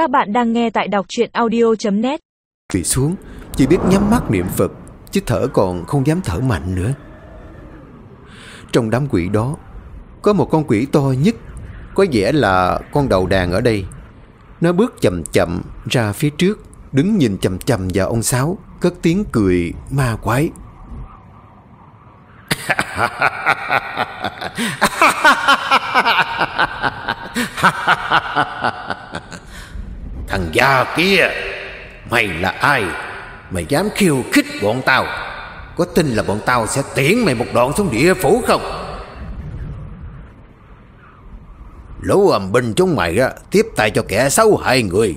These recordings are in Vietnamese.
Các bạn đang nghe tại đọc truyện audio.net Quỳ xuống Chỉ biết nhắm mắt niệm Phật Chứ thở còn không dám thở mạnh nữa. Trong đám quỷ đó Có một con quỷ to nhất Có vẻ là con đầu đàn ở đây. Nó bước chậm chậm ra phía trước Đứng nhìn chầm chầm vào ông Sáu Cất tiếng cười ma quái Thằng già kia. Mày là ai? Mày dám khiêu khích bọn tao. Có tin là bọn tao sẽ tiễn mày một đoạn xuống địa phủ không? Lũ ầm binh chúng mày á, Tiếp tay cho kẻ xấu hại người.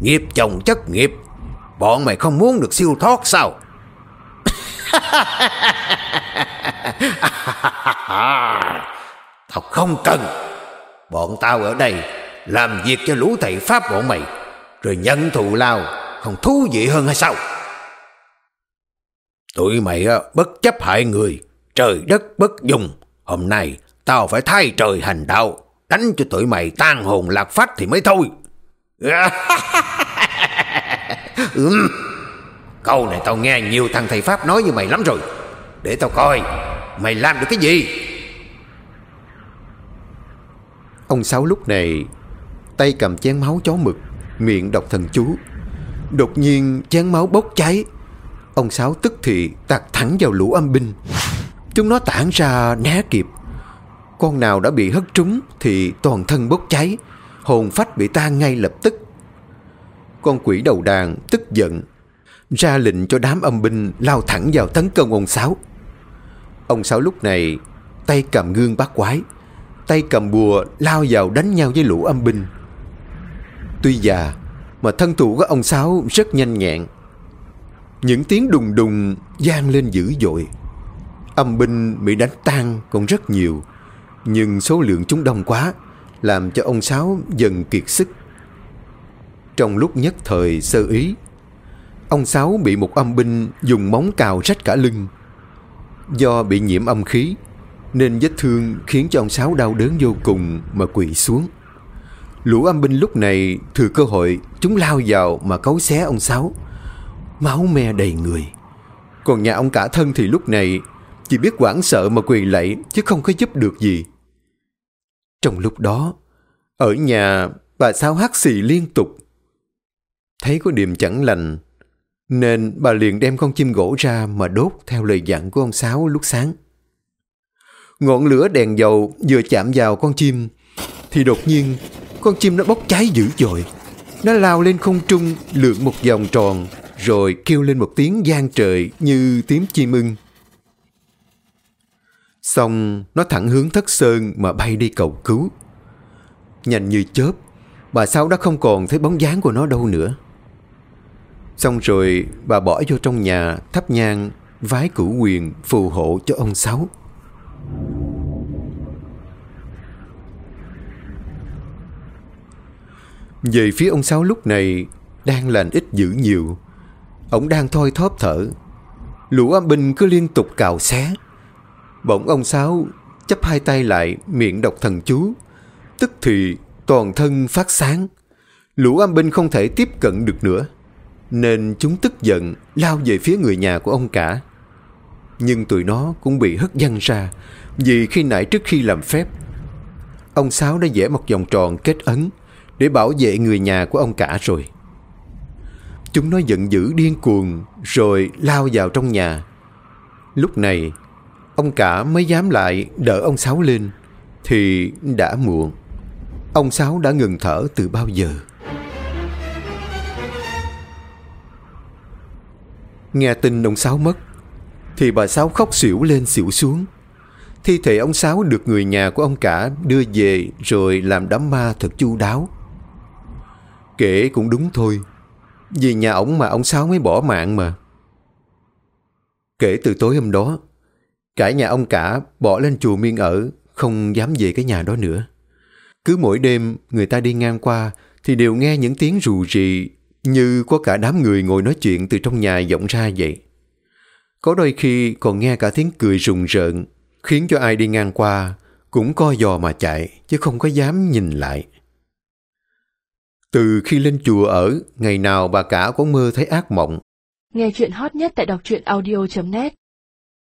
Nghiệp chồng chất nghiệp. Bọn mày không muốn được siêu thoát sao? Tao không cần. Bọn tao ở đây Làm việc cho lũ thầy Pháp bọn mày. Rồi nhận thù lao Không thú vị hơn hay sao? Tụi mày á, bất chấp hại người Trời đất bất dung Hôm nay tao phải thay trời hành đạo Đánh cho tụi mày tan hồn lạc phách thì mới thôi. Câu này tao nghe nhiều thằng thầy Pháp nói như mày lắm rồi. Để tao coi Mày làm được cái gì? Ông Sáu lúc này Tay cầm chén máu chó mực Miệng đọc thần chú. Đột nhiên, chén máu bốc cháy. Ông Sáu tức thì tạt thẳng vào lũ âm binh. Chúng nó tản ra né kịp. Con nào đã bị hất trúng Thì toàn thân bốc cháy. Hồn phách bị tan ngay lập tức. Con quỷ đầu đàn tức giận, Ra lệnh cho đám âm binh Lao thẳng vào tấn công ông Sáu. Ông Sáu lúc này Tay cầm gương bát quái, Tay cầm bùa lao vào đánh nhau với lũ âm binh. Tuy già, Mà thân thủ của ông Sáu rất nhanh nhẹn. Những tiếng đùng đùng gian lên dữ dội. Âm binh bị đánh tan còn rất nhiều, Nhưng số lượng chúng đông quá, Làm cho ông Sáu dần kiệt sức. Trong lúc nhất thời sơ ý, Ông Sáu bị một âm binh dùng móng cào rách cả lưng. Do bị nhiễm âm khí, Nên vết thương khiến cho ông Sáu đau đớn vô cùng mà quỵ xuống. Lũ âm binh lúc này thừa cơ hội Chúng lao vào mà cấu xé ông Sáu. Máu me đầy người. Còn nhà ông cả thân thì lúc này Chỉ biết quảng sợ mà quỳ lạy Chứ không có giúp được gì. Trong lúc đó, Ở nhà bà Sáu hát xì liên tục. Thấy có điểm chẳng lành, Nên bà liền đem con chim gỗ ra Mà đốt theo lời dặn của ông Sáu lúc sáng. Ngọn lửa đèn dầu vừa chạm vào con chim Thì đột nhiên con chim nó bốc cháy dữ dội. Nó lao lên không trung, lượn một vòng tròn, Rồi kêu lên một tiếng gian trời Như tiếng chim ưng. Xong, nó thẳng hướng thất sơn Mà bay đi cầu cứu. Nhanh như chớp, Bà Sáu đã không còn thấy bóng dáng của nó đâu nữa. Xong rồi, bà bỏ vô trong nhà, thắp nhang, vái cửu quyền phù hộ cho ông Sáu. Về phía ông Sáu lúc này, đang lành ít dữ nhiều. Ông đang thoi thóp thở. Lũ âm binh cứ liên tục cào xé. Bỗng ông Sáu chấp hai tay lại, miệng đọc thần chú. Tức thì toàn thân phát sáng. Lũ âm binh không thể tiếp cận được nữa. Nên chúng tức giận, lao về phía người nhà của ông cả. Nhưng tụi nó cũng bị hất văng ra, vì khi nãy trước khi làm phép, Ông Sáu đã vẽ một vòng tròn kết ấn để bảo vệ người nhà của ông cả rồi. Chúng nó giận dữ điên cuồng Rồi lao vào trong nhà. Lúc này, Ông cả mới dám lại đỡ ông Sáu lên Thì đã muộn. Ông Sáu đã ngừng thở từ bao giờ? Nghe tin ông Sáu mất, Thì bà Sáu khóc xỉu lên xỉu xuống. Thi thể ông Sáu được người nhà của ông cả đưa về rồi làm đám ma thật chu đáo. Kể cũng đúng thôi, vì nhà ông mà ông Sáu mới bỏ mạng mà. Kể từ tối hôm đó, cả nhà ông cả bỏ lên chùa miên ở, không dám về cái nhà đó nữa. Cứ mỗi đêm người ta đi ngang qua thì đều nghe những tiếng rù rì như có cả đám người ngồi nói chuyện từ trong nhà vọng ra vậy. Có đôi khi còn nghe cả tiếng cười rùng rợn khiến cho ai đi ngang qua cũng co giò mà chạy chứ không có dám nhìn lại. Từ khi lên chùa ở, ngày nào bà cả cũng mơ thấy ác mộng. Nghe chuyện hot nhất tại đọc truyện audio.net